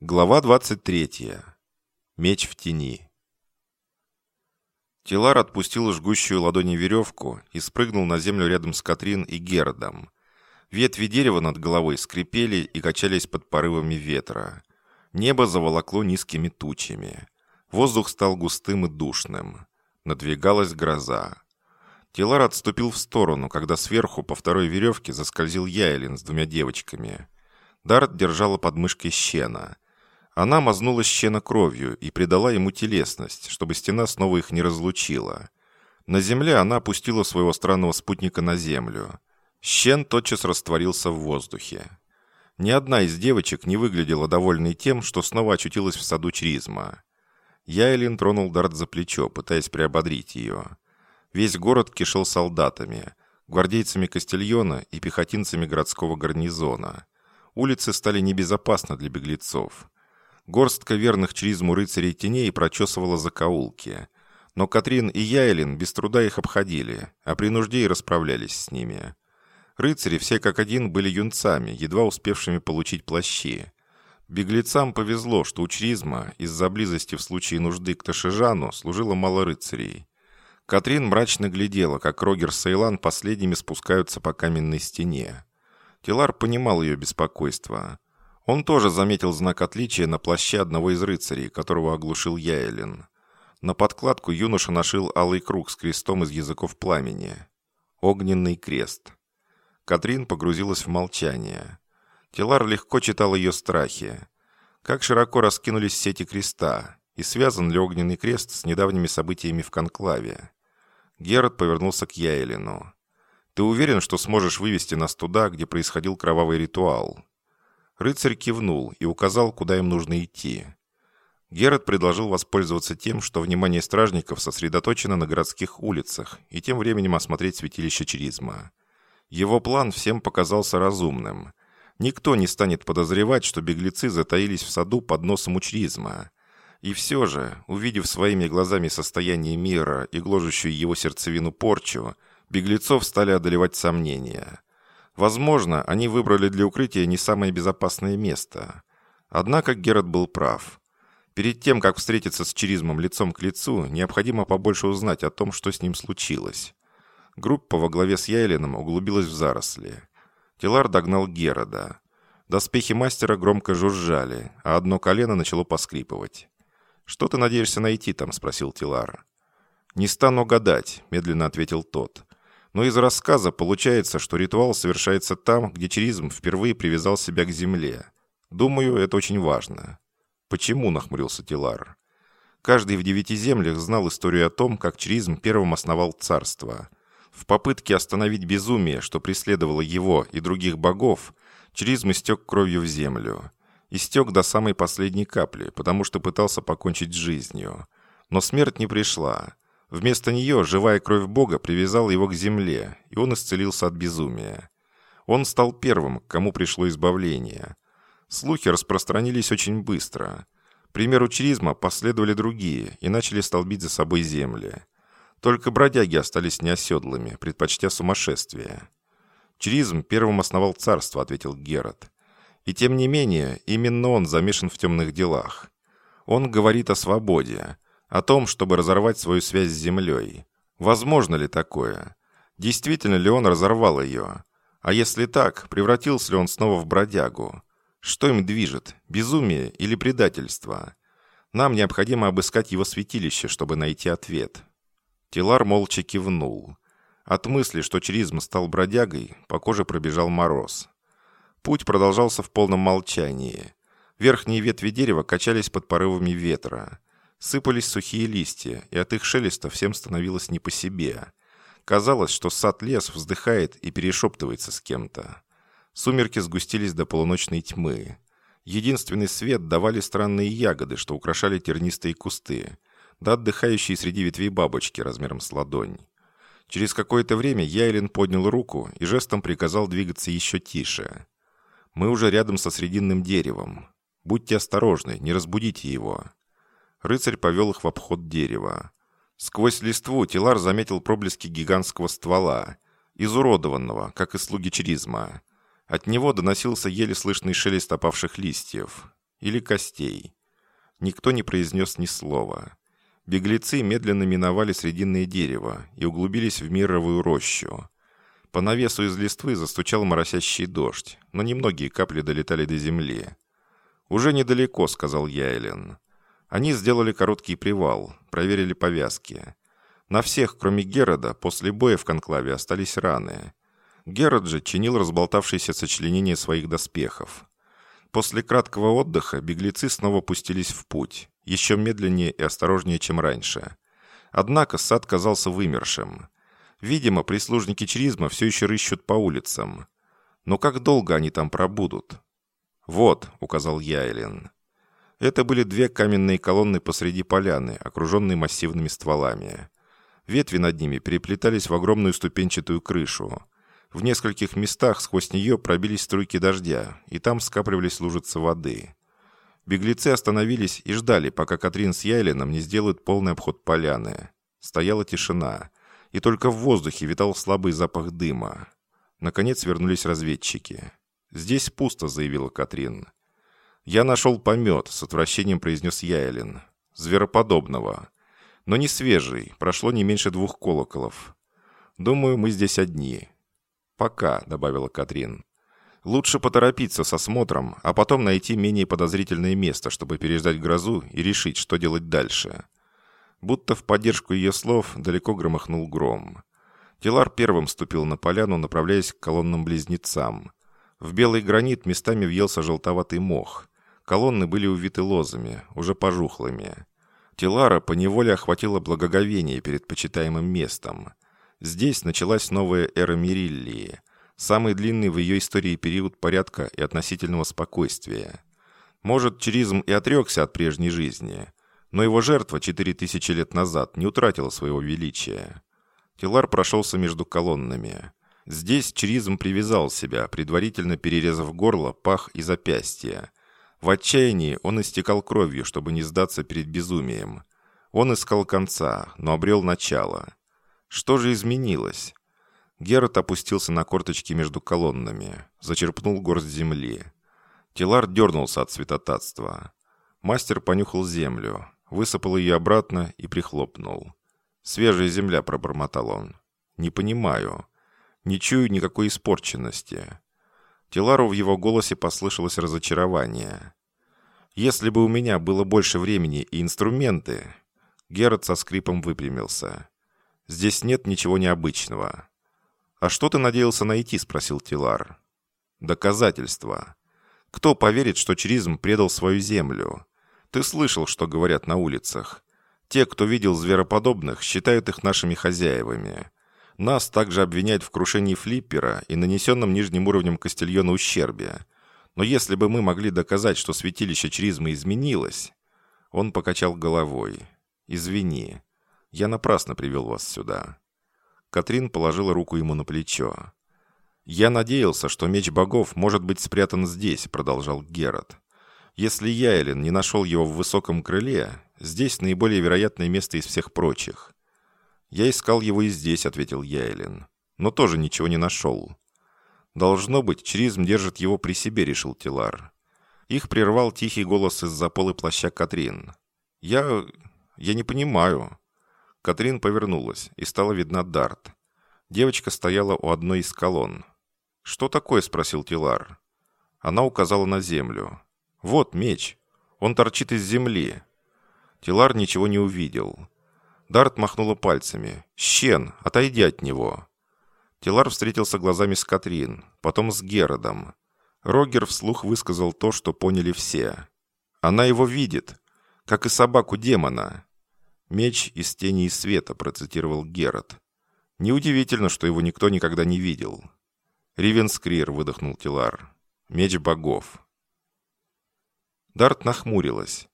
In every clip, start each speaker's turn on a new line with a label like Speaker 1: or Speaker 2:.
Speaker 1: Глава 23. Меч в тени. Тилар отпустил жгущую ладони веревку и спрыгнул на землю рядом с Катрин и Геродом. Ветви дерева над головой скрипели и качались под порывами ветра. Небо заволокло низкими тучами. Воздух стал густым и душным. Надвигалась гроза. Тилар отступил в сторону, когда сверху по второй веревке заскользил Яйлин с двумя девочками. Дарт держала под мышкой щена — она мазнула щена кровью и придала ему телесность, чтобы стена снова их не разлучила. На земле она опустила своего странного спутника на землю. Щен тотчас растворился в воздухе. Ни одна из девочек не выглядела довольной тем, что снова очутилась в саду Чризма. Яйлин тронул Дарт за плечо, пытаясь приободрить ее. Весь город кишел солдатами, гвардейцами Кастильона и пехотинцами городского гарнизона. Улицы стали небезопасны для беглецов. Горстка верных чризму рыцарей теней прочесывала закоулки. Но Катрин и Яйлин без труда их обходили, а при нужде и расправлялись с ними. Рыцари все как один были юнцами, едва успевшими получить плащи. Беглецам повезло, что у Чризма из-за близости в случае нужды к Ташижану служило мало рыцарей. Катрин мрачно глядела, как Рогер Сейлан последними спускаются по каменной стене. Тилар понимал ее беспокойство. Он тоже заметил знак отличия на плаще одного из рыцарей, которого оглушил Яэлин. На подкладку юноша нашил алый круг с крестом из языков пламени. Огненный крест. Катрин погрузилась в молчание. Телар легко читал ее страхи. Как широко раскинулись сети креста, и связан ли огненный крест с недавними событиями в Конклаве. Герод повернулся к Яэлину. «Ты уверен, что сможешь вывести нас туда, где происходил кровавый ритуал?» Рыцарь кивнул и указал, куда им нужно идти. Герат предложил воспользоваться тем, что внимание стражников сосредоточено на городских улицах, и тем временем осмотреть святилище Чризма. Его план всем показался разумным. Никто не станет подозревать, что беглецы затаились в саду под носом у Чризма. И все же, увидев своими глазами состояние мира и гложущую его сердцевину порчу, беглецов стали одолевать сомнения – Возможно, они выбрали для укрытия не самое безопасное место. Однако Герат был прав. Перед тем, как встретиться с Черизмом лицом к лицу, необходимо побольше узнать о том, что с ним случилось. Группа во главе с Яйлином углубилась в заросли. Тилар догнал Герода. Доспехи мастера громко жужжали, а одно колено начало поскрипывать. «Что ты надеешься найти там?» – спросил Тилар. «Не стану гадать», – медленно ответил тот. Но из рассказа получается, что ритуал совершается там, где Черизм впервые привязал себя к земле. Думаю, это очень важно. Почему, нахмурился Тилар? Каждый в девяти землях знал историю о том, как Черизм первым основал царство. В попытке остановить безумие, что преследовало его и других богов, Черизм истек кровью в землю. Истек до самой последней капли, потому что пытался покончить с жизнью. Но смерть не пришла. Вместо нее живая кровь Бога привязала его к земле, и он исцелился от безумия. Он стал первым, к кому пришло избавление. Слухи распространились очень быстро. примеру Чризма последовали другие и начали столбить за собой земли. Только бродяги остались неоседлыми, предпочтя сумасшествие. «Чризм первым основал царство», — ответил Герат. «И тем не менее, именно он замешан в темных делах. Он говорит о свободе, о том, чтобы разорвать свою связь с землей. Возможно ли такое? Действительно ли он разорвал ее? А если так, превратился ли он снова в бродягу? Что им движет, безумие или предательство? Нам необходимо обыскать его святилище, чтобы найти ответ. Тилар молча кивнул. От мысли, что Чризм стал бродягой, по коже пробежал мороз. Путь продолжался в полном молчании. Верхние ветви дерева качались под порывами ветра. Сыпались сухие листья, и от их шелеста всем становилось не по себе. Казалось, что сад-лес вздыхает и перешептывается с кем-то. Сумерки сгустились до полуночной тьмы. Единственный свет давали странные ягоды, что украшали тернистые кусты, да отдыхающие среди ветвей бабочки размером с ладонь. Через какое-то время Яйлин поднял руку и жестом приказал двигаться еще тише. «Мы уже рядом со срединным деревом. Будьте осторожны, не разбудите его». Рыцарь повел их в обход дерева. Сквозь листву Тилар заметил проблески гигантского ствола, изуродованного, как и слуги Черизма. От него доносился еле слышный шелест опавших листьев. Или костей. Никто не произнес ни слова. Беглецы медленно миновали срединное дерево и углубились в мировую рощу. По навесу из листвы застучал моросящий дождь, но немногие капли долетали до земли. «Уже недалеко», — сказал Яйлен. Они сделали короткий привал, проверили повязки. На всех, кроме Герода, после боя в конклаве остались раны. Герод же чинил разболтавшееся сочленение своих доспехов. После краткого отдыха беглецы снова пустились в путь, еще медленнее и осторожнее, чем раньше. Однако сад казался вымершим. Видимо, прислужники Чризма все еще рыщут по улицам. Но как долго они там пробудут? «Вот», — указал Яйлин. Это были две каменные колонны посреди поляны, окруженные массивными стволами. Ветви над ними переплетались в огромную ступенчатую крышу. В нескольких местах сквозь нее пробились струйки дождя, и там скапливались лужицы воды. Беглецы остановились и ждали, пока Катрин с Яйлином не сделают полный обход поляны. Стояла тишина, и только в воздухе витал слабый запах дыма. Наконец вернулись разведчики. «Здесь пусто», — заявила Катрин. «Я нашел помет», — с отвращением произнес Яйлин. «Звероподобного но не свежий, прошло не меньше двух колоколов. Думаю, мы здесь одни. Пока, добавила Катрин. Лучше поторопиться со смотром, а потом найти менее подозрительное место, чтобы переждать грозу и решить, что делать дальше. Будто в поддержку ее слов далеко громыхнул гром. Тилар первым ступил на поляну, направляясь к колоннам близнецам. В белый гранит местами въелся желтоватый мох. Колонны были увиты лозами, уже пожухлыми. Тилара поневоле охватило благоговение перед почитаемым местом. Здесь началась новая эра Мириллии, самый длинный в ее истории период порядка и относительного спокойствия. Может, Чризм и отрекся от прежней жизни, но его жертва четыре тысячи лет назад не утратила своего величия. Тилар прошелся между колоннами. Здесь Чризм привязал себя, предварительно перерезав горло, пах и запястье, в отчаянии он истекал кровью, чтобы не сдаться перед безумием. Он искал конца, но обрел начало. Что же изменилось? Герат опустился на корточки между колоннами, зачерпнул горсть земли. Тилар дернулся от святотатства. Мастер понюхал землю, высыпал ее обратно и прихлопнул. «Свежая земля», — пробормотал он. «Не понимаю. Не чую никакой испорченности. Тилару в его голосе послышалось разочарование. «Если бы у меня было больше времени и инструменты...» Герат со скрипом выпрямился. «Здесь нет ничего необычного». «А что ты надеялся найти?» — спросил Тилар. «Доказательства. Кто поверит, что Чризм предал свою землю? Ты слышал, что говорят на улицах. Те, кто видел звероподобных, считают их нашими хозяевами. Нас также обвиняют в крушении флиппера и нанесенном нижним уровнем Кастильона ущербе. Но если бы мы могли доказать, что святилище Чризма изменилось...» Он покачал головой. «Извини. Я напрасно привел вас сюда». Катрин положила руку ему на плечо. «Я надеялся, что меч богов может быть спрятан здесь», — продолжал Герат. «Если Яйлин не нашел его в высоком крыле, здесь наиболее вероятное место из всех прочих. «Я искал его и здесь», — ответил Яйлин. «Но тоже ничего не нашел». «Должно быть, Чризм держит его при себе», — решил Тилар. Их прервал тихий голос из-за полы плаща Катрин. «Я... я не понимаю». Катрин повернулась, и стала видна Дарт. Девочка стояла у одной из колонн. «Что такое?» — спросил Тилар. Она указала на землю. «Вот меч. Он торчит из земли». Тилар ничего не увидел. Дарт махнула пальцами. «Щен, отойди от него!» Тилар встретился глазами с Катрин, потом с Геродом. Рогер вслух высказал то, что поняли все. «Она его видит, как и собаку демона!» «Меч из тени и света», процитировал Герод. «Неудивительно, что его никто никогда не видел». «Ривенскрир», выдохнул Тилар. «Меч богов». Дарт нахмурилась.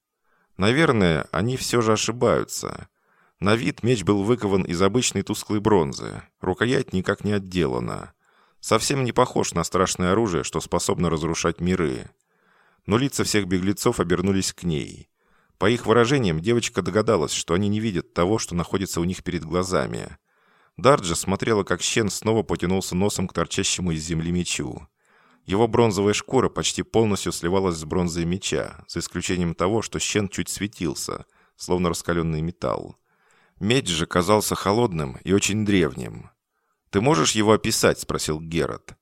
Speaker 1: «Наверное, они все же ошибаются. На вид меч был выкован из обычной тусклой бронзы. Рукоять никак не отделана. Совсем не похож на страшное оружие, что способно разрушать миры. Но лица всех беглецов обернулись к ней. По их выражениям, девочка догадалась, что они не видят того, что находится у них перед глазами. Дарджа смотрела, как Щен снова потянулся носом к торчащему из земли мечу. Его бронзовая шкура почти полностью сливалась с бронзой меча, за исключением того, что щен чуть светился, словно раскаленный металл. Меч же казался холодным и очень древним. «Ты можешь его описать?» – спросил Герат.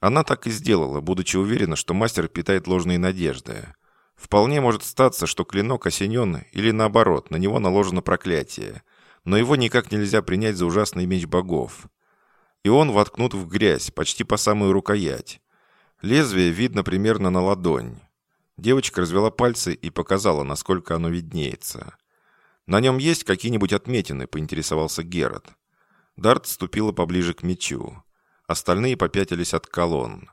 Speaker 1: Она так и сделала, будучи уверена, что мастер питает ложные надежды. Вполне может статься, что клинок осенен или наоборот, на него наложено проклятие. Но его никак нельзя принять за ужасный меч богов. И он воткнут в грязь, почти по самую рукоять. Лезвие видно примерно на ладонь. Девочка развела пальцы и показала, насколько оно виднеется. «На нем есть какие-нибудь отметины?» – поинтересовался Герат. Дарт ступила поближе к мечу. Остальные попятились от колонн.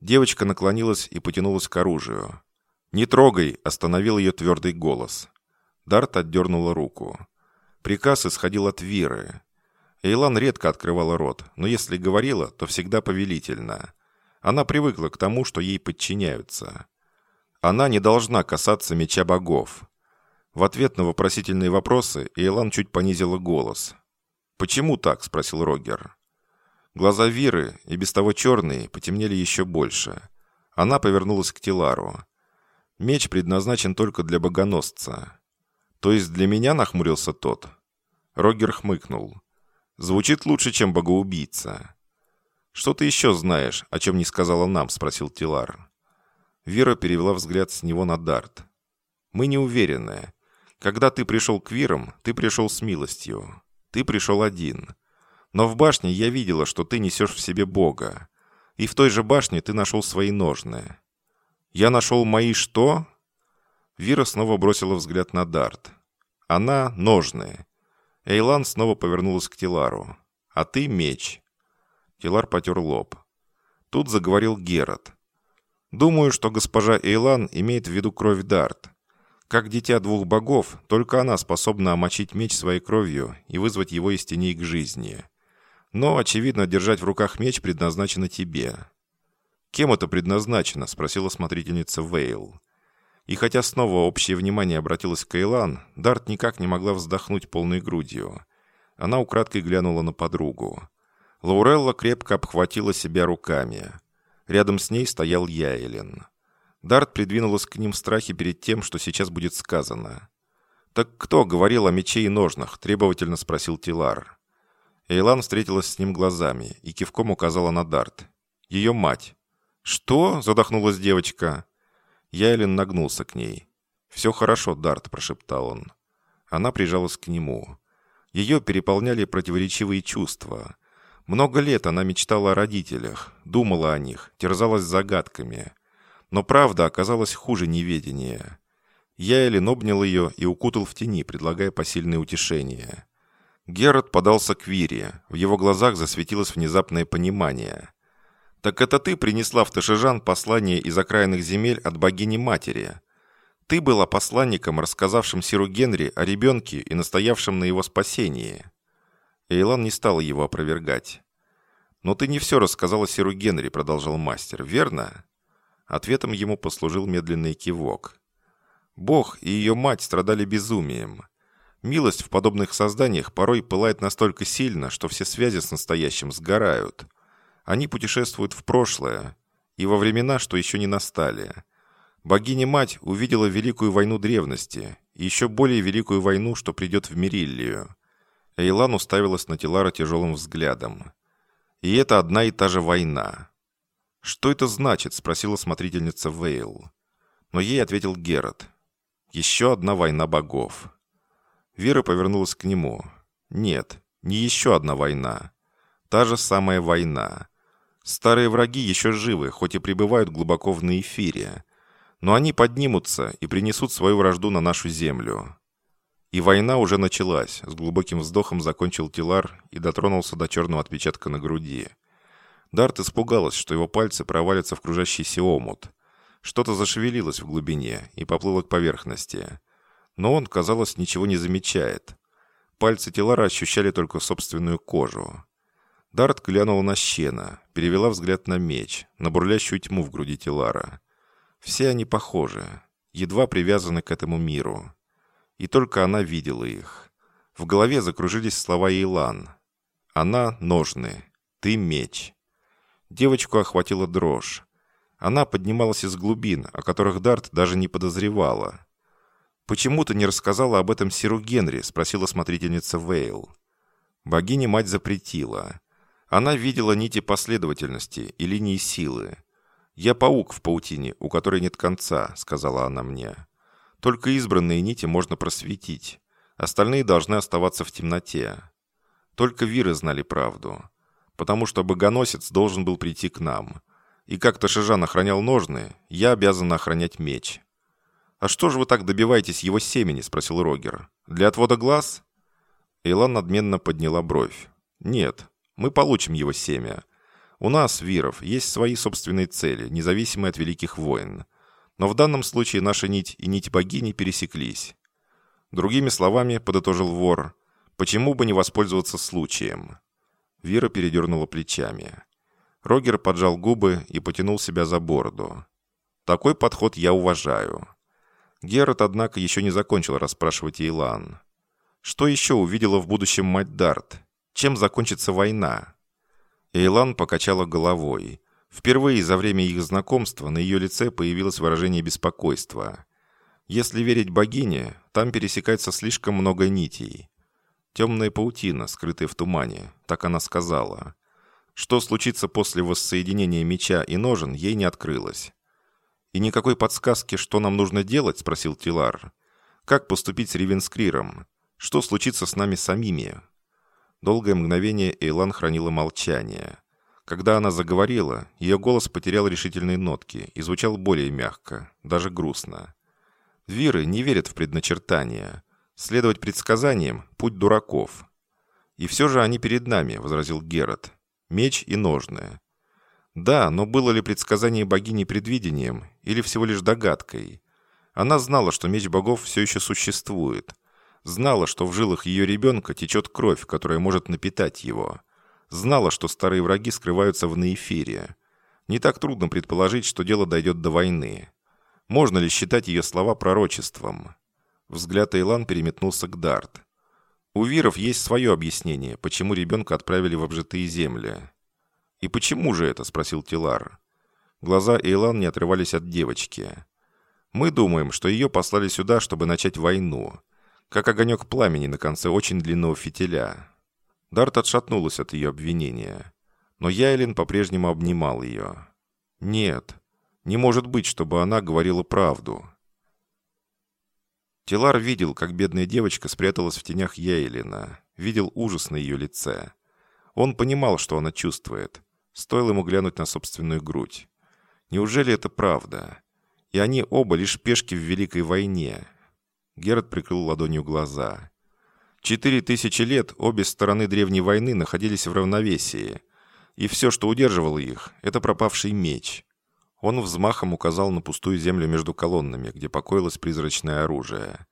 Speaker 1: Девочка наклонилась и потянулась к оружию. «Не трогай!» – остановил ее твердый голос. Дарт отдернула руку. Приказ исходил от Виры. Эйлан редко открывала рот, но если говорила, то всегда повелительно. Она привыкла к тому, что ей подчиняются. Она не должна касаться меча богов. В ответ на вопросительные вопросы Эйлан чуть понизила голос. «Почему так?» – спросил Рогер. Глаза Виры, и без того черные, потемнели еще больше. Она повернулась к Тилару. Меч предназначен только для богоносца. То есть для меня нахмурился тот? Рогер хмыкнул. Звучит лучше, чем богоубийца. Что ты еще знаешь, о чем не сказала нам? Спросил Тилар. Вера перевела взгляд с него на Дарт. Мы не уверены. Когда ты пришел к Вирам, ты пришел с милостью. Ты пришел один. Но в башне я видела, что ты несешь в себе Бога. И в той же башне ты нашел свои ножны. «Я нашел мои что?» Вира снова бросила взгляд на Дарт. «Она — ножные». Эйлан снова повернулась к Тилару. «А ты — меч». Тилар потер лоб. Тут заговорил Герат. «Думаю, что госпожа Эйлан имеет в виду кровь Дарт. Как дитя двух богов, только она способна омочить меч своей кровью и вызвать его из теней к жизни. Но, очевидно, держать в руках меч предназначено тебе. «Кем это предназначено?» – спросила смотрительница Вейл. И хотя снова общее внимание обратилось к Эйлан, Дарт никак не могла вздохнуть полной грудью. Она украдкой глянула на подругу. Лаурелла крепко обхватила себя руками. Рядом с ней стоял Яэлин. Дарт придвинулась к ним в страхе перед тем, что сейчас будет сказано. «Так кто говорил о мече и ножнах?» – требовательно спросил Тилар. Эйлан встретилась с ним глазами и кивком указала на Дарт. «Ее мать». «Что?» – задохнулась девочка. Яйлин нагнулся к ней. «Все хорошо, Дарт», – прошептал он. Она прижалась к нему. Ее переполняли противоречивые чувства. Много лет она мечтала о родителях, думала о них, терзалась загадками. Но правда оказалась хуже неведения. Яйлин обнял ее и укутал в тени, предлагая посильное утешение. Герат подался к Вире. В его глазах засветилось внезапное понимание. «Так это ты принесла в Ташижан послание из окраинных земель от богини-матери. Ты была посланником, рассказавшим Сиру Генри о ребенке и настоявшим на его спасении». Эйлан не стала его опровергать. «Но ты не все рассказала Сиру Генри», — продолжал мастер, — «верно?» Ответом ему послужил медленный кивок. Бог и ее мать страдали безумием. Милость в подобных созданиях порой пылает настолько сильно, что все связи с настоящим сгорают. Они путешествуют в прошлое и во времена, что еще не настали. Богиня-мать увидела великую войну древности и еще более великую войну, что придет в Мириллию. Эйлан уставилась на Тилара тяжелым взглядом. И это одна и та же война. «Что это значит?» – спросила смотрительница Вейл. Но ей ответил Герат. «Еще одна война богов». Вера повернулась к нему. «Нет, не еще одна война. Та же самая война. Старые враги еще живы, хоть и пребывают глубоко в наэфире. Но они поднимутся и принесут свою вражду на нашу землю. И война уже началась. С глубоким вздохом закончил Тилар и дотронулся до черного отпечатка на груди. Дарт испугалась, что его пальцы провалятся в кружащийся омут. Что-то зашевелилось в глубине и поплыло к поверхности. Но он, казалось, ничего не замечает. Пальцы Тилара ощущали только собственную кожу. Дарт глянула на щена, перевела взгляд на меч, на бурлящую тьму в груди Тилара. Все они похожи, едва привязаны к этому миру. И только она видела их. В голове закружились слова Илан. «Она — ножны, ты — меч». Девочку охватила дрожь. Она поднималась из глубин, о которых Дарт даже не подозревала. «Почему ты не рассказала об этом Сиру Генри?» — спросила смотрительница Вейл. Богиня-мать запретила. Она видела нити последовательности и линии силы. «Я паук в паутине, у которой нет конца», — сказала она мне. «Только избранные нити можно просветить. Остальные должны оставаться в темноте». Только виры знали правду. Потому что богоносец должен был прийти к нам. И как Ташижан охранял ножны, я обязан охранять меч. «А что же вы так добиваетесь его семени?» – спросил Рогер. «Для отвода глаз?» Эйлан надменно подняла бровь. «Нет, мы получим его семя. У нас, Виров, есть свои собственные цели, независимые от великих войн. Но в данном случае наша нить и нить богини пересеклись. Другими словами, подытожил вор, почему бы не воспользоваться случаем? Вира передернула плечами. Рогер поджал губы и потянул себя за бороду. Такой подход я уважаю. Герат, однако, еще не закончил расспрашивать Ейлан. Что еще увидела в будущем мать Дарт? Чем закончится война? Эйлан покачала головой. Впервые за время их знакомства на ее лице появилось выражение беспокойства. Если верить богине, там пересекается слишком много нитей. Темная паутина, скрытая в тумане, так она сказала. Что случится после воссоединения меча и ножен, ей не открылось. «И никакой подсказки, что нам нужно делать?» – спросил Тилар. «Как поступить с Ривенскриром? Что случится с нами самими?» Долгое мгновение Эйлан хранила молчание. Когда она заговорила, ее голос потерял решительные нотки и звучал более мягко, даже грустно. «Виры не верят в предначертания. Следовать предсказаниям – путь дураков». «И все же они перед нами», – возразил Герат. «Меч и ножны». Да, но было ли предсказание богини предвидением или всего лишь догадкой? Она знала, что меч богов все еще существует – Знала, что в жилах ее ребенка течет кровь, которая может напитать его. Знала, что старые враги скрываются в Наэфире. Не так трудно предположить, что дело дойдет до войны. Можно ли считать ее слова пророчеством? Взгляд Эйлан переметнулся к Дарт. У Виров есть свое объяснение, почему ребенка отправили в обжитые земли. «И почему же это?» – спросил Тилар. Глаза Эйлан не отрывались от девочки. «Мы думаем, что ее послали сюда, чтобы начать войну как огонек пламени на конце очень длинного фитиля. Дарт отшатнулась от ее обвинения. Но Яйлин по-прежнему обнимал ее. «Нет, не может быть, чтобы она говорила правду». Тилар видел, как бедная девочка спряталась в тенях Яйлина, видел ужас на ее лице. Он понимал, что она чувствует. Стоило ему глянуть на собственную грудь. Неужели это правда? И они оба лишь пешки в Великой войне, Герд прикрыл ладонью глаза. Четыре тысячи лет обе стороны древней войны находились в равновесии. И все, что удерживало их, это пропавший меч. Он взмахом указал на пустую землю между колоннами, где покоилось призрачное оружие.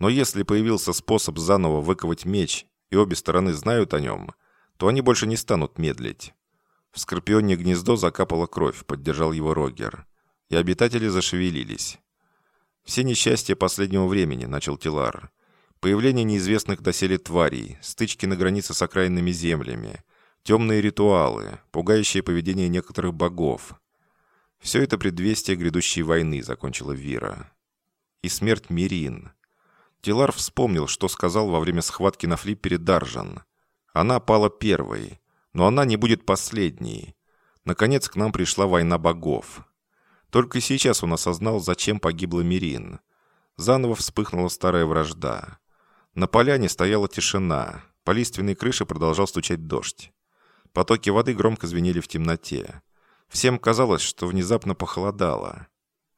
Speaker 1: Но если появился способ заново выковать меч, и обе стороны знают о нем, то они больше не станут медлить. В скорпионе гнездо закапала кровь, поддержал его Рогер. И обитатели зашевелились. «Все несчастья последнего времени», — начал Тилар. «Появление неизвестных доселе тварей, стычки на границе с окраинными землями, темные ритуалы, пугающее поведение некоторых богов. Все это предвестие грядущей войны», — закончила Вира. «И смерть Мирин». Тилар вспомнил, что сказал во время схватки на флиппере Даржан. «Она пала первой, но она не будет последней. Наконец к нам пришла война богов». Только сейчас он осознал, зачем погибла Мирин. Заново вспыхнула старая вражда. На поляне стояла тишина. По лиственной крыше продолжал стучать дождь. Потоки воды громко звенели в темноте. Всем казалось, что внезапно похолодало.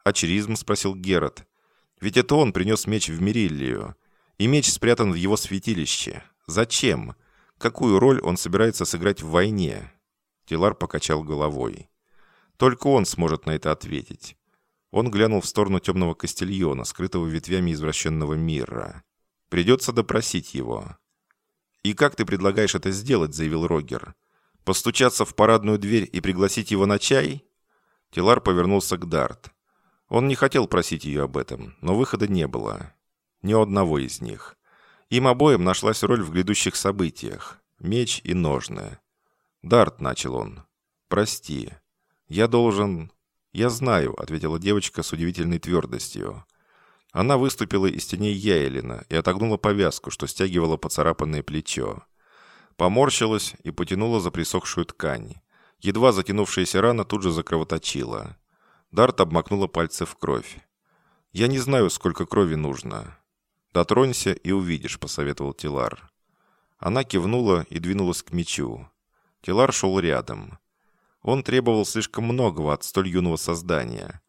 Speaker 1: «Ачеризм?» — спросил Герат. «Ведь это он принес меч в Мериллию. И меч спрятан в его святилище. Зачем? Какую роль он собирается сыграть в войне?» Тилар покачал головой. Только он сможет на это ответить. Он глянул в сторону темного кастильона, скрытого ветвями извращенного мира. Придется допросить его. «И как ты предлагаешь это сделать?» – заявил Рогер. «Постучаться в парадную дверь и пригласить его на чай?» Тилар повернулся к Дарт. Он не хотел просить ее об этом, но выхода не было. Ни одного из них. Им обоим нашлась роль в грядущих событиях. Меч и ножны. «Дарт», — начал он, — «прости. Я должен... «Я знаю», — ответила девочка с удивительной твердостью. Она выступила из теней Яйлина и отогнула повязку, что стягивала поцарапанное плечо. Поморщилась и потянула за присохшую ткань. Едва затянувшаяся рана тут же закровоточила. Дарт обмакнула пальцы в кровь. «Я не знаю, сколько крови нужно». «Дотронься и увидишь», — посоветовал Тилар. Она кивнула и двинулась к мечу. Тилар шел рядом. Он требовал слишком многого от столь юного создания.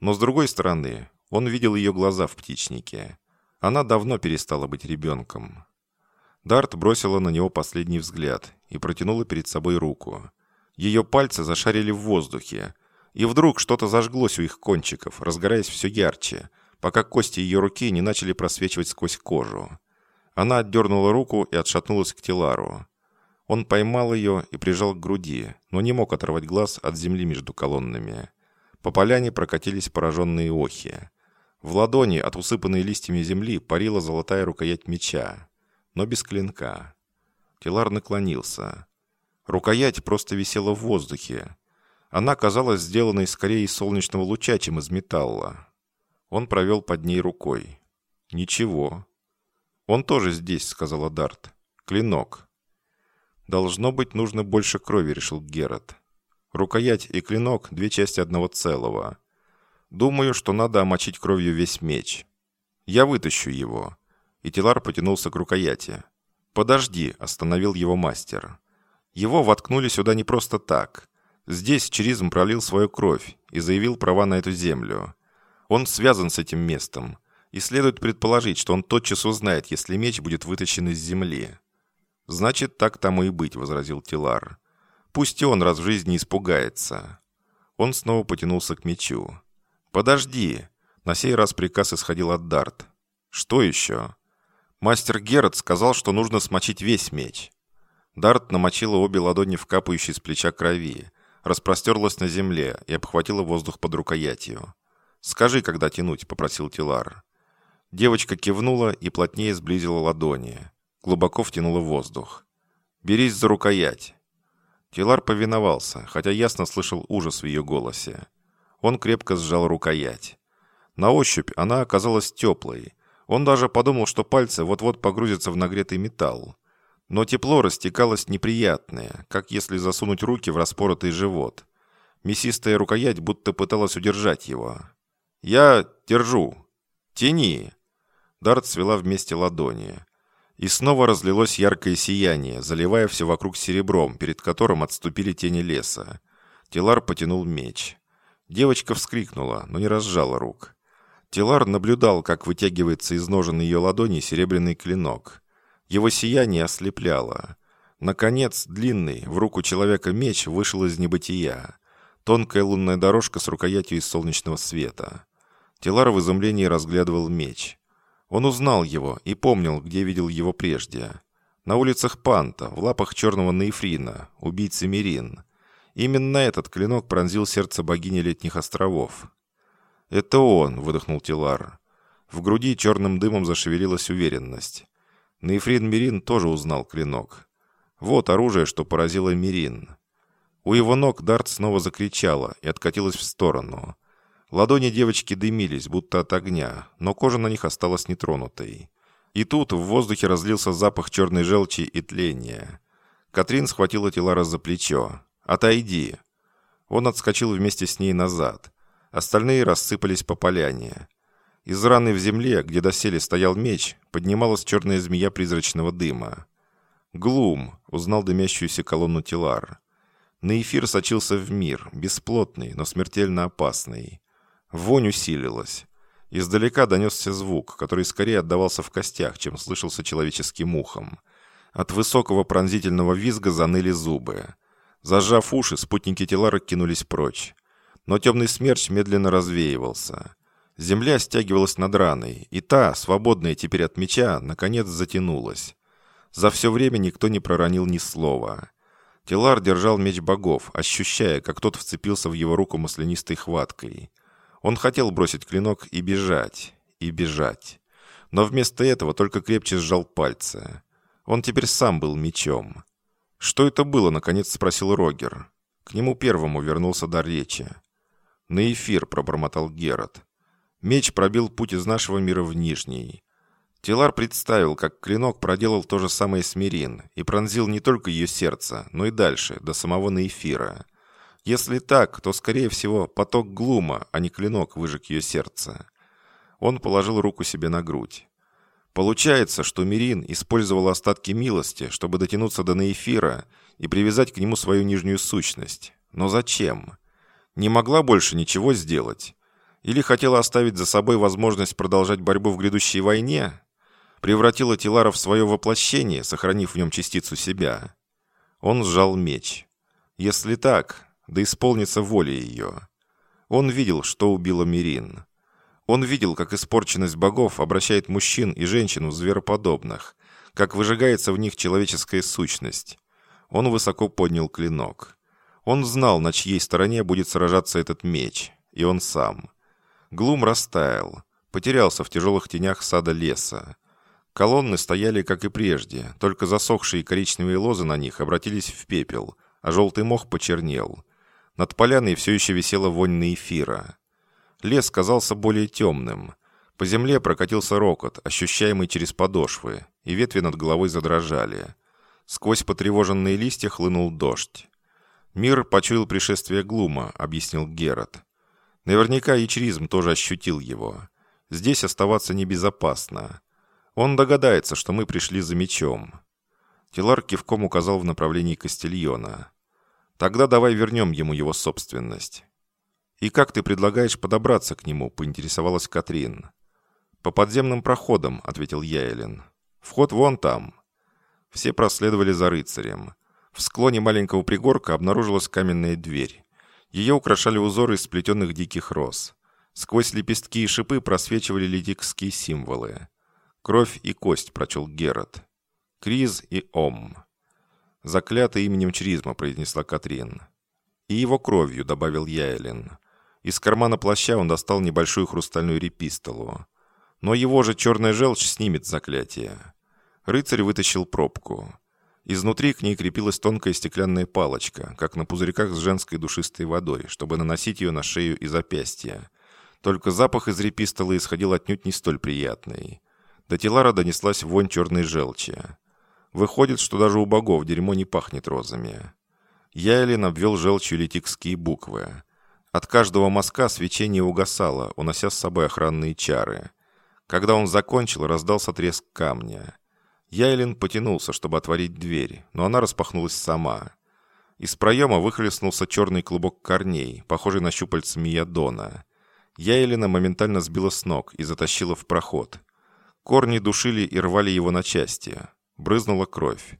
Speaker 1: Но с другой стороны, он видел ее глаза в птичнике. Она давно перестала быть ребенком. Дарт бросила на него последний взгляд и протянула перед собой руку. Ее пальцы зашарили в воздухе, и вдруг что-то зажглось у их кончиков, разгораясь все ярче, пока кости ее руки не начали просвечивать сквозь кожу. Она отдернула руку и отшатнулась к Тилару. Он поймал ее и прижал к груди, но не мог оторвать глаз от земли между колоннами. По поляне прокатились пораженные охи. В ладони от усыпанной листьями земли парила золотая рукоять меча, но без клинка. Тилар наклонился. Рукоять просто висела в воздухе. Она казалась сделанной скорее из солнечного луча, чем из металла. Он провел под ней рукой. «Ничего». «Он тоже здесь», — сказала Дарт. «Клинок». «Должно быть, нужно больше крови», — решил Герат. «Рукоять и клинок — две части одного целого. Думаю, что надо омочить кровью весь меч. Я вытащу его». И Тилар потянулся к рукояти. «Подожди», — остановил его мастер. Его воткнули сюда не просто так. Здесь Черизм пролил свою кровь и заявил права на эту землю. Он связан с этим местом, и следует предположить, что он тотчас узнает, если меч будет вытащен из земли. «Значит, так тому и быть», — возразил Тилар. «Пусть и он раз в жизни испугается». Он снова потянулся к мечу. «Подожди!» На сей раз приказ исходил от Дарт. «Что еще?» Мастер Герат сказал, что нужно смочить весь меч. Дарт намочила обе ладони в капающей с плеча крови, распростерлась на земле и обхватила воздух под рукоятью. «Скажи, когда тянуть», — попросил Тилар. Девочка кивнула и плотнее сблизила ладони. Глубоко втянула воздух. «Берись за рукоять». Тилар повиновался, хотя ясно слышал ужас в ее голосе. Он крепко сжал рукоять. На ощупь она оказалась теплой. Он даже подумал, что пальцы вот-вот погрузятся в нагретый металл. Но тепло растекалось неприятное, как если засунуть руки в распоротый живот. Мясистая рукоять будто пыталась удержать его. «Я держу. Тяни!» Дарт свела вместе ладони. И снова разлилось яркое сияние, заливая все вокруг серебром, перед которым отступили тени леса. Тилар потянул меч. Девочка вскрикнула, но не разжала рук. Тилар наблюдал, как вытягивается из ножен ее ладони серебряный клинок. Его сияние ослепляло. Наконец, длинный, в руку человека меч вышел из небытия. Тонкая лунная дорожка с рукоятью из солнечного света. Тилар в изумлении разглядывал меч. Он узнал его и помнил, где видел его прежде. На улицах Панта, в лапах черного Нейфрина, убийцы Мирин. Именно этот клинок пронзил сердце богини Летних островов. «Это он», — выдохнул Тилар. В груди черным дымом зашевелилась уверенность. Нейфрин Мирин тоже узнал клинок. Вот оружие, что поразило Мирин. У его ног Дарт снова закричала и откатилась в сторону. Ладони девочки дымились, будто от огня, но кожа на них осталась нетронутой. И тут в воздухе разлился запах черной желчи и тления. Катрин схватила Тилара за плечо. «Отойди!» Он отскочил вместе с ней назад. Остальные рассыпались по поляне. Из раны в земле, где доселе стоял меч, поднималась черная змея призрачного дыма. «Глум!» — узнал дымящуюся колонну Тилар. На эфир сочился в мир, бесплотный, но смертельно опасный. Вонь усилилась. Издалека донесся звук, который скорее отдавался в костях, чем слышался человеческим ухом. От высокого пронзительного визга заныли зубы. Зажав уши, спутники Телара кинулись прочь. Но темный смерч медленно развеивался. Земля стягивалась над раной, и та, свободная теперь от меча, наконец затянулась. За все время никто не проронил ни слова. Телар держал меч богов, ощущая, как тот вцепился в его руку маслянистой хваткой. Он хотел бросить клинок и бежать, и бежать. Но вместо этого только крепче сжал пальцы. Он теперь сам был мечом. «Что это было?» — наконец спросил Рогер. К нему первому вернулся дар речи. «На эфир», — пробормотал Герат. Меч пробил путь из нашего мира в Нижний. Тилар представил, как клинок проделал то же самое с Мирин и пронзил не только ее сердце, но и дальше, до самого Наэфира. Если так, то, скорее всего, поток глума, а не клинок, выжег ее сердце. Он положил руку себе на грудь. Получается, что Мирин использовал остатки милости, чтобы дотянуться до Наэфира и привязать к нему свою нижнюю сущность. Но зачем? Не могла больше ничего сделать? Или хотела оставить за собой возможность продолжать борьбу в грядущей войне? Превратила Тилара в свое воплощение, сохранив в нем частицу себя? Он сжал меч. Если так, да исполнится воля ее. Он видел, что убила Мирин. Он видел, как испорченность богов обращает мужчин и женщин в звероподобных, как выжигается в них человеческая сущность. Он высоко поднял клинок. Он знал, на чьей стороне будет сражаться этот меч, и он сам. Глум растаял, потерялся в тяжелых тенях сада леса. Колонны стояли, как и прежде, только засохшие коричневые лозы на них обратились в пепел, а желтый мох почернел. Над поляной все еще висела вонь эфира. Лес казался более темным. По земле прокатился рокот, ощущаемый через подошвы, и ветви над головой задрожали. Сквозь потревоженные листья хлынул дождь. «Мир почуял пришествие Глума», — объяснил Герат. «Наверняка и Чризм тоже ощутил его. Здесь оставаться небезопасно. Он догадается, что мы пришли за мечом». Тилар кивком указал в направлении Кастильона. «Тогда давай вернем ему его собственность». «И как ты предлагаешь подобраться к нему?» – поинтересовалась Катрин. «По подземным проходам», – ответил Яйлин. «Вход вон там». Все проследовали за рыцарем. В склоне маленького пригорка обнаружилась каменная дверь. Ее украшали узоры из сплетенных диких роз. Сквозь лепестки и шипы просвечивали литикские символы. «Кровь и кость», – прочел Герат. «Криз и Ом». «Заклятый именем Чризма», – произнесла Катрин. «И его кровью», – добавил Яйлин. Из кармана плаща он достал небольшую хрустальную репистолу. Но его же черная желчь снимет заклятие. Рыцарь вытащил пробку. Изнутри к ней крепилась тонкая стеклянная палочка, как на пузырьках с женской душистой водой, чтобы наносить ее на шею и запястья. Только запах из репистола исходил отнюдь не столь приятный. До Телара донеслась вонь черной желчи. Выходит, что даже у богов дерьмо не пахнет розами. Яйлин обвел желчью литикские буквы. От каждого мазка свечение угасало, унося с собой охранные чары. Когда он закончил, раздался треск камня. Яйлин потянулся, чтобы отворить дверь, но она распахнулась сама. Из проема выхлестнулся черный клубок корней, похожий на щупальца Миядона. Яйлина моментально сбила с ног и затащила в проход. Корни душили и рвали его на части. Брызнула кровь.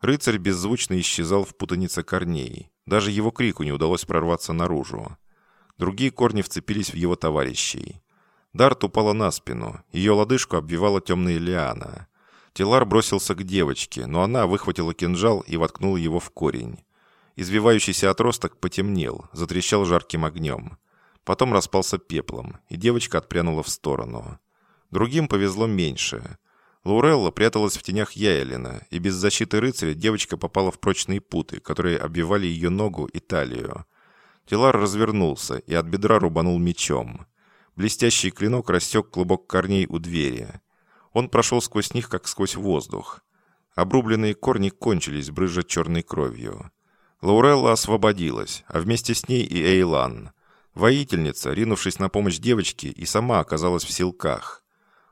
Speaker 1: Рыцарь беззвучно исчезал в путанице корней. Даже его крику не удалось прорваться наружу. Другие корни вцепились в его товарищей. Дарт упала на спину. Ее лодыжку обвивала темная лиана. Тилар бросился к девочке, но она выхватила кинжал и воткнула его в корень. Извивающийся отросток потемнел, затрещал жарким огнем. Потом распался пеплом, и девочка отпрянула в сторону. Другим повезло меньше. Лаурелла пряталась в тенях Яйлина, и без защиты рыцаря девочка попала в прочные путы, которые обвивали ее ногу и талию. Тилар развернулся и от бедра рубанул мечом. Блестящий клинок рассек клубок корней у двери. Он прошел сквозь них, как сквозь воздух. Обрубленные корни кончились, брызжа черной кровью. Лаурелла освободилась, а вместе с ней и Эйлан. Воительница, ринувшись на помощь девочке, и сама оказалась в силках.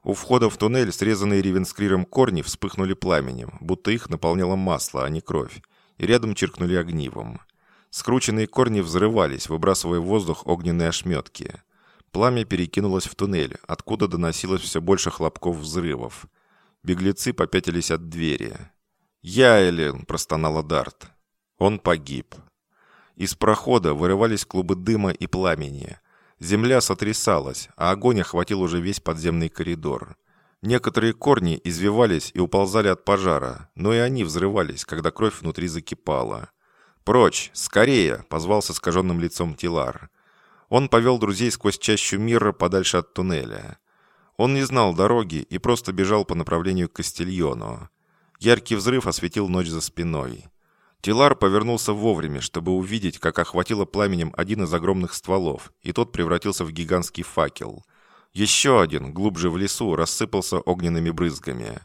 Speaker 1: У входа в туннель срезанные ревенскриром корни вспыхнули пламенем, будто их наполняло масло, а не кровь, и рядом чиркнули огнивом. Скрученные корни взрывались, выбрасывая в воздух огненные ошметки. Пламя перекинулось в туннель, откуда доносилось все больше хлопков взрывов. Беглецы попятились от двери. «Я, Эллен!» – простонала Дарт. Он погиб. Из прохода вырывались клубы дыма и пламени. Земля сотрясалась, а огонь охватил уже весь подземный коридор. Некоторые корни извивались и уползали от пожара, но и они взрывались, когда кровь внутри закипала. «Прочь! Скорее!» — позвал с искаженным лицом Тилар. Он повел друзей сквозь чащу мира подальше от туннеля. Он не знал дороги и просто бежал по направлению к Кастильону. Яркий взрыв осветил ночь за спиной. Тилар повернулся вовремя, чтобы увидеть, как охватило пламенем один из огромных стволов, и тот превратился в гигантский факел. Еще один, глубже в лесу, рассыпался огненными брызгами.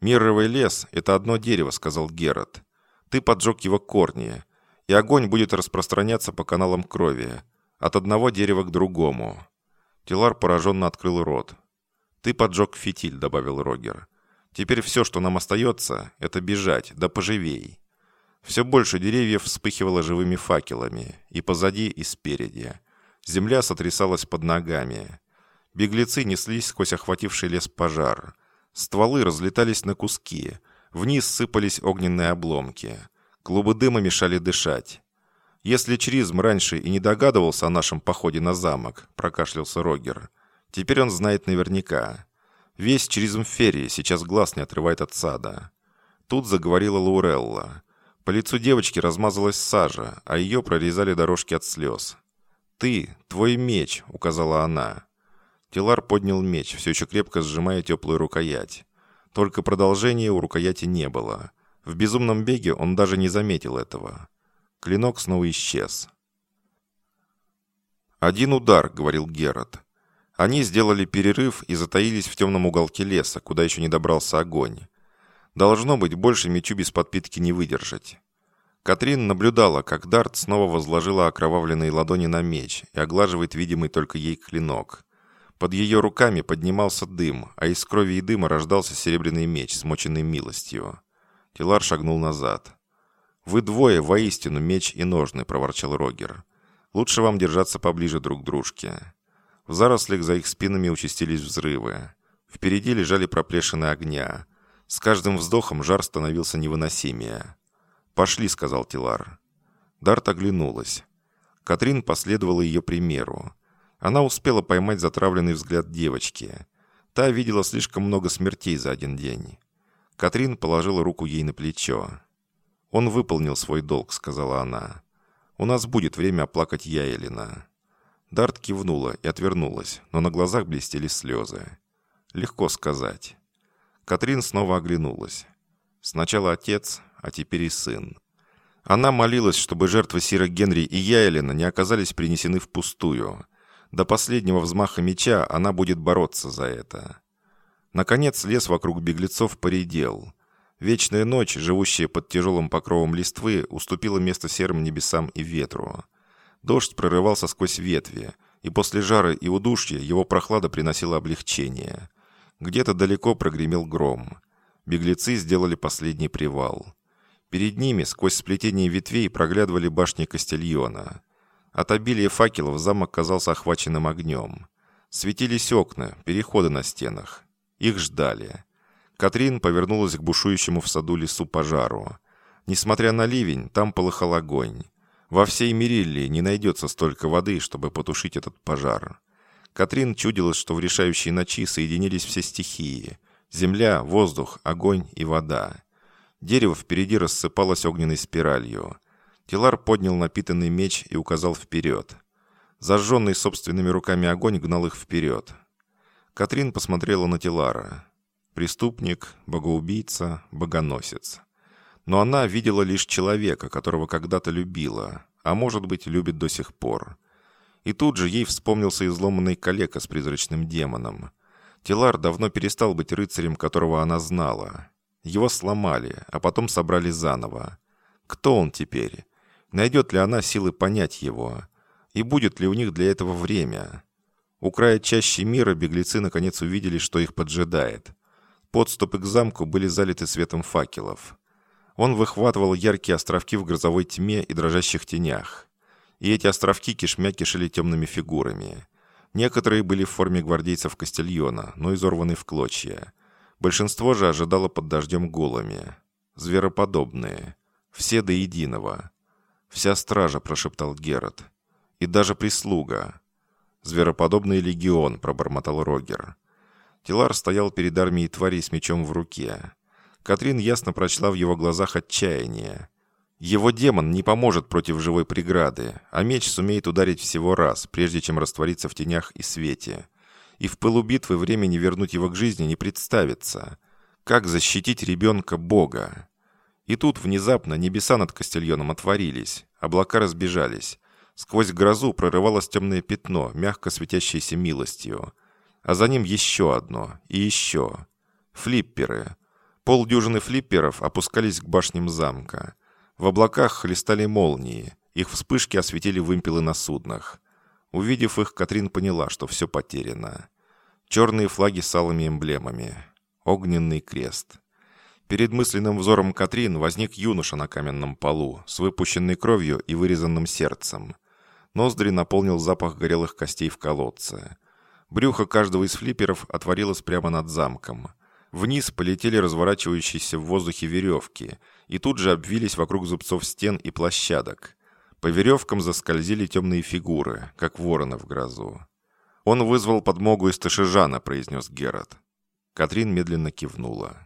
Speaker 1: «Мировый лес — это одно дерево», — сказал Герат. «Ты поджег его корни, и огонь будет распространяться по каналам крови, от одного дерева к другому». Тилар пораженно открыл рот. «Ты поджег фитиль», — добавил Рогер. «Теперь все, что нам остается, это бежать, да поживей». Все больше деревьев вспыхивало живыми факелами, и позади, и спереди. Земля сотрясалась под ногами. Беглецы неслись сквозь охвативший лес пожар. Стволы разлетались на куски. Вниз сыпались огненные обломки. Клубы дыма мешали дышать. «Если Чризм раньше и не догадывался о нашем походе на замок», — прокашлялся Рогер, — «теперь он знает наверняка. Весь Чризм Ферри сейчас глаз не отрывает от сада». Тут заговорила Лаурелла. По лицу девочки размазалась сажа, а ее прорезали дорожки от слез. «Ты, твой меч», — указала она. Тилар поднял меч, все еще крепко сжимая теплую рукоять. Только продолжения у рукояти не было. В безумном беге он даже не заметил этого. Клинок снова исчез. «Один удар», — говорил Герат. Они сделали перерыв и затаились в темном уголке леса, куда еще не добрался огонь. Должно быть, больше мечу без подпитки не выдержать. Катрин наблюдала, как Дарт снова возложила окровавленные ладони на меч и оглаживает видимый только ей клинок. Под ее руками поднимался дым, а из крови и дыма рождался серебряный меч, смоченный милостью. Тилар шагнул назад. «Вы двое, воистину, меч и ножны», — проворчал Рогер. «Лучше вам держаться поближе друг к дружке». В зарослях за их спинами участились взрывы. Впереди лежали проплешины огня. С каждым вздохом жар становился невыносимее. «Пошли», — сказал Тилар. Дарт оглянулась. Катрин последовала ее примеру. Она успела поймать затравленный взгляд девочки. Та видела слишком много смертей за один день. Катрин положила руку ей на плечо. «Он выполнил свой долг», — сказала она. «У нас будет время оплакать Яэлина». Дарт кивнула и отвернулась, но на глазах блестели слезы. Легко сказать. Катрин снова оглянулась. Сначала отец, а теперь и сын. Она молилась, чтобы жертвы Сира Генри и Яйлина не оказались принесены впустую. До последнего взмаха меча она будет бороться за это. Наконец лес вокруг беглецов поредел. Вечная ночь, живущая под тяжелым покровом листвы, уступила место серым небесам и ветру. Дождь прорывался сквозь ветви, и после жары и удушья его прохлада приносила облегчение. Где-то далеко прогремел гром. Беглецы сделали последний привал. Перед ними, сквозь сплетение ветвей, проглядывали башни Кастильона. От обилия факелов замок казался охваченным огнем. Светились окна, переходы на стенах. Их ждали. Катрин повернулась к бушующему в саду лесу пожару. Несмотря на ливень, там полыхал огонь. Во всей Мериллии не найдется столько воды, чтобы потушить этот пожар. Катрин чудилось, что в решающей ночи соединились все стихии. Земля, воздух, огонь и вода. Дерево впереди рассыпалось огненной спиралью. Тилар поднял напитанный меч и указал вперед. Зажженный собственными руками огонь гнал их вперед. Катрин посмотрела на Тилара. Преступник, богоубийца, богоносец. Но она видела лишь человека, которого когда-то любила, а может быть, любит до сих пор. И тут же ей вспомнился изломанный калека с призрачным демоном. Тилар давно перестал быть рыцарем, которого она знала. Его сломали, а потом собрали заново. Кто он теперь? Найдет ли она силы понять его? И будет ли у них для этого время? У края чаще мира беглецы наконец увидели, что их поджидает. Подступы к замку были залиты светом факелов. Он выхватывал яркие островки в грозовой тьме и дрожащих тенях и эти островки кишмя кишели темными фигурами. Некоторые были в форме гвардейцев Кастильона, но изорваны в клочья. Большинство же ожидало под дождем голыми. Звероподобные. Все до единого. «Вся стража», — прошептал Герат. «И даже прислуга». «Звероподобный легион», — пробормотал Рогер. Тилар стоял перед армией тварей с мечом в руке. Катрин ясно прочла в его глазах отчаяние. Его демон не поможет против живой преграды, а меч сумеет ударить всего раз, прежде чем раствориться в тенях и свете. И в пылу битвы времени вернуть его к жизни не представится. Как защитить ребенка Бога? И тут внезапно небеса над Кастильоном отворились, облака разбежались. Сквозь грозу прорывалось темное пятно, мягко светящееся милостью. А за ним еще одно и еще. Флипперы. Полдюжины флипперов опускались к башням замка. В облаках хлестали молнии. Их вспышки осветили вымпелы на суднах. Увидев их, Катрин поняла, что все потеряно. Черные флаги с алыми эмблемами. Огненный крест. Перед мысленным взором Катрин возник юноша на каменном полу, с выпущенной кровью и вырезанным сердцем. Ноздри наполнил запах горелых костей в колодце. Брюхо каждого из флипперов отворилось прямо над замком. Вниз полетели разворачивающиеся в воздухе веревки, и тут же обвились вокруг зубцов стен и площадок. По веревкам заскользили темные фигуры, как вороны в грозу. «Он вызвал подмогу из Ташижана», — произнес Герат. Катрин медленно кивнула.